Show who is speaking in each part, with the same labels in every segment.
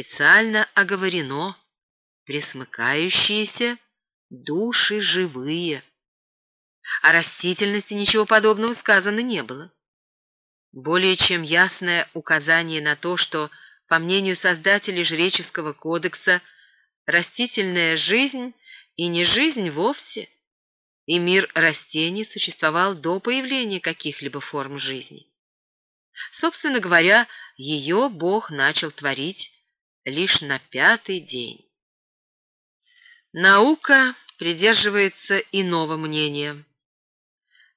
Speaker 1: специально оговорено пресмыкающиеся души живые. О растительности ничего подобного сказано не было. Более чем ясное указание на то, что, по мнению создателей Жреческого кодекса, растительная жизнь и не жизнь вовсе, и мир растений существовал до появления каких-либо форм жизни. Собственно говоря, ее Бог начал творить лишь на пятый день. Наука придерживается иного мнения.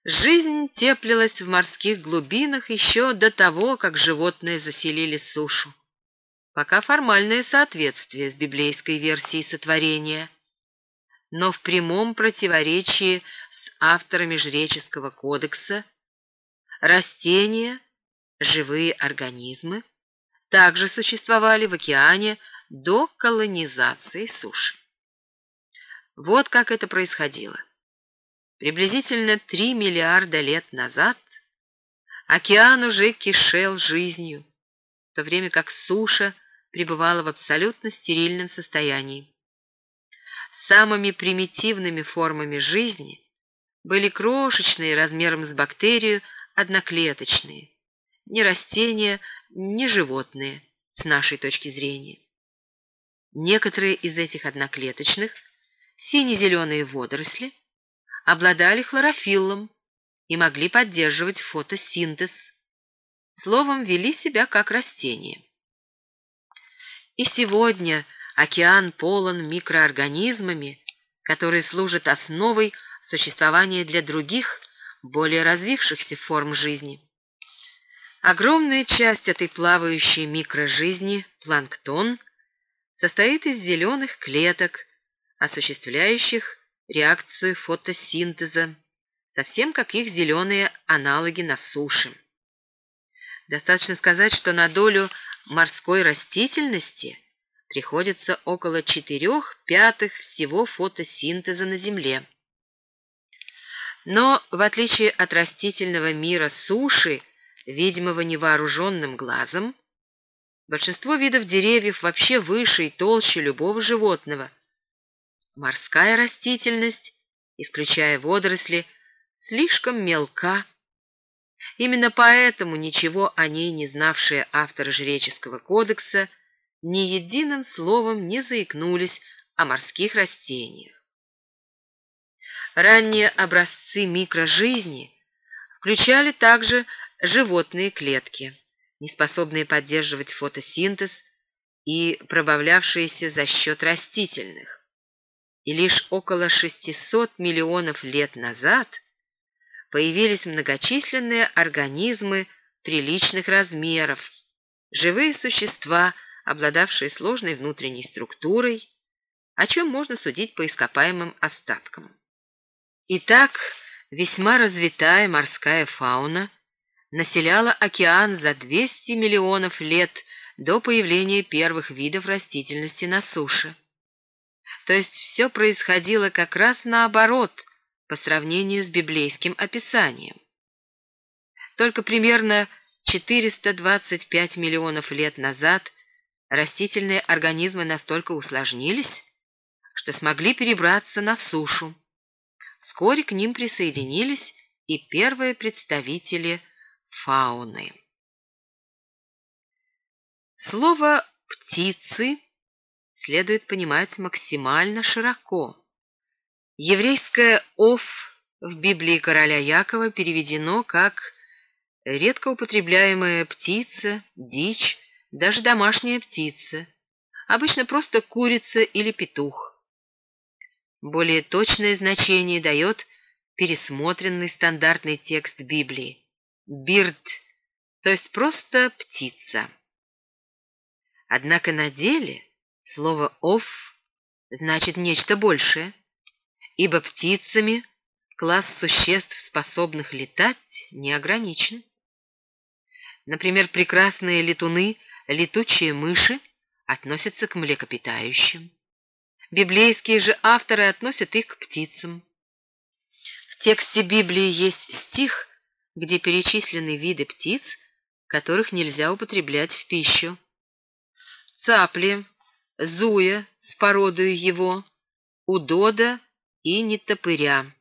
Speaker 1: Жизнь теплилась в морских глубинах еще до того, как животные заселили сушу. Пока формальное соответствие с библейской версией сотворения, но в прямом противоречии с авторами Жреческого кодекса растения, живые организмы также существовали в океане до колонизации суши. Вот как это происходило. Приблизительно 3 миллиарда лет назад океан уже кишел жизнью, в то время как суша пребывала в абсолютно стерильном состоянии. Самыми примитивными формами жизни были крошечные размером с бактерию одноклеточные, ни растения, ни животные, с нашей точки зрения. Некоторые из этих одноклеточных, сине-зеленые водоросли, обладали хлорофиллом и могли поддерживать фотосинтез. Словом, вели себя как растения. И сегодня океан полон микроорганизмами, которые служат основой существования для других, более развившихся форм жизни. Огромная часть этой плавающей микрожизни, планктон, состоит из зеленых клеток, осуществляющих реакцию фотосинтеза, совсем как их зеленые аналоги на суше. Достаточно сказать, что на долю морской растительности приходится около четырех пятых всего фотосинтеза на Земле. Но, в отличие от растительного мира суши, видимого невооруженным глазом, большинство видов деревьев вообще выше и толще любого животного – Морская растительность, исключая водоросли, слишком мелка. Именно поэтому ничего о ней не знавшие авторы Жреческого кодекса ни единым словом не заикнулись о морских растениях. Ранние образцы микрожизни включали также животные клетки, неспособные поддерживать фотосинтез и пробавлявшиеся за счет растительных и лишь около 600 миллионов лет назад появились многочисленные организмы приличных размеров, живые существа, обладавшие сложной внутренней структурой, о чем можно судить по ископаемым остаткам. Итак, весьма развитая морская фауна населяла океан за 200 миллионов лет до появления первых видов растительности на суше. То есть все происходило как раз наоборот по сравнению с библейским описанием. Только примерно 425 миллионов лет назад растительные организмы настолько усложнились, что смогли перебраться на сушу. Вскоре к ним присоединились и первые представители фауны. Слово «птицы» следует понимать максимально широко. Еврейское «ов» в Библии короля Якова переведено как редко употребляемая птица, дичь, даже домашняя птица, обычно просто курица или петух. Более точное значение дает пересмотренный стандартный текст Библии – «бирд», то есть просто птица. Однако на деле – Слово «ов» значит нечто большее, ибо птицами класс существ, способных летать, не ограничен. Например, прекрасные летуны, летучие мыши относятся к млекопитающим. Библейские же авторы относят их к птицам. В тексте Библии есть стих, где перечислены виды птиц, которых нельзя употреблять в пищу. Цапли, зуя с породою его, удода и нетопыря.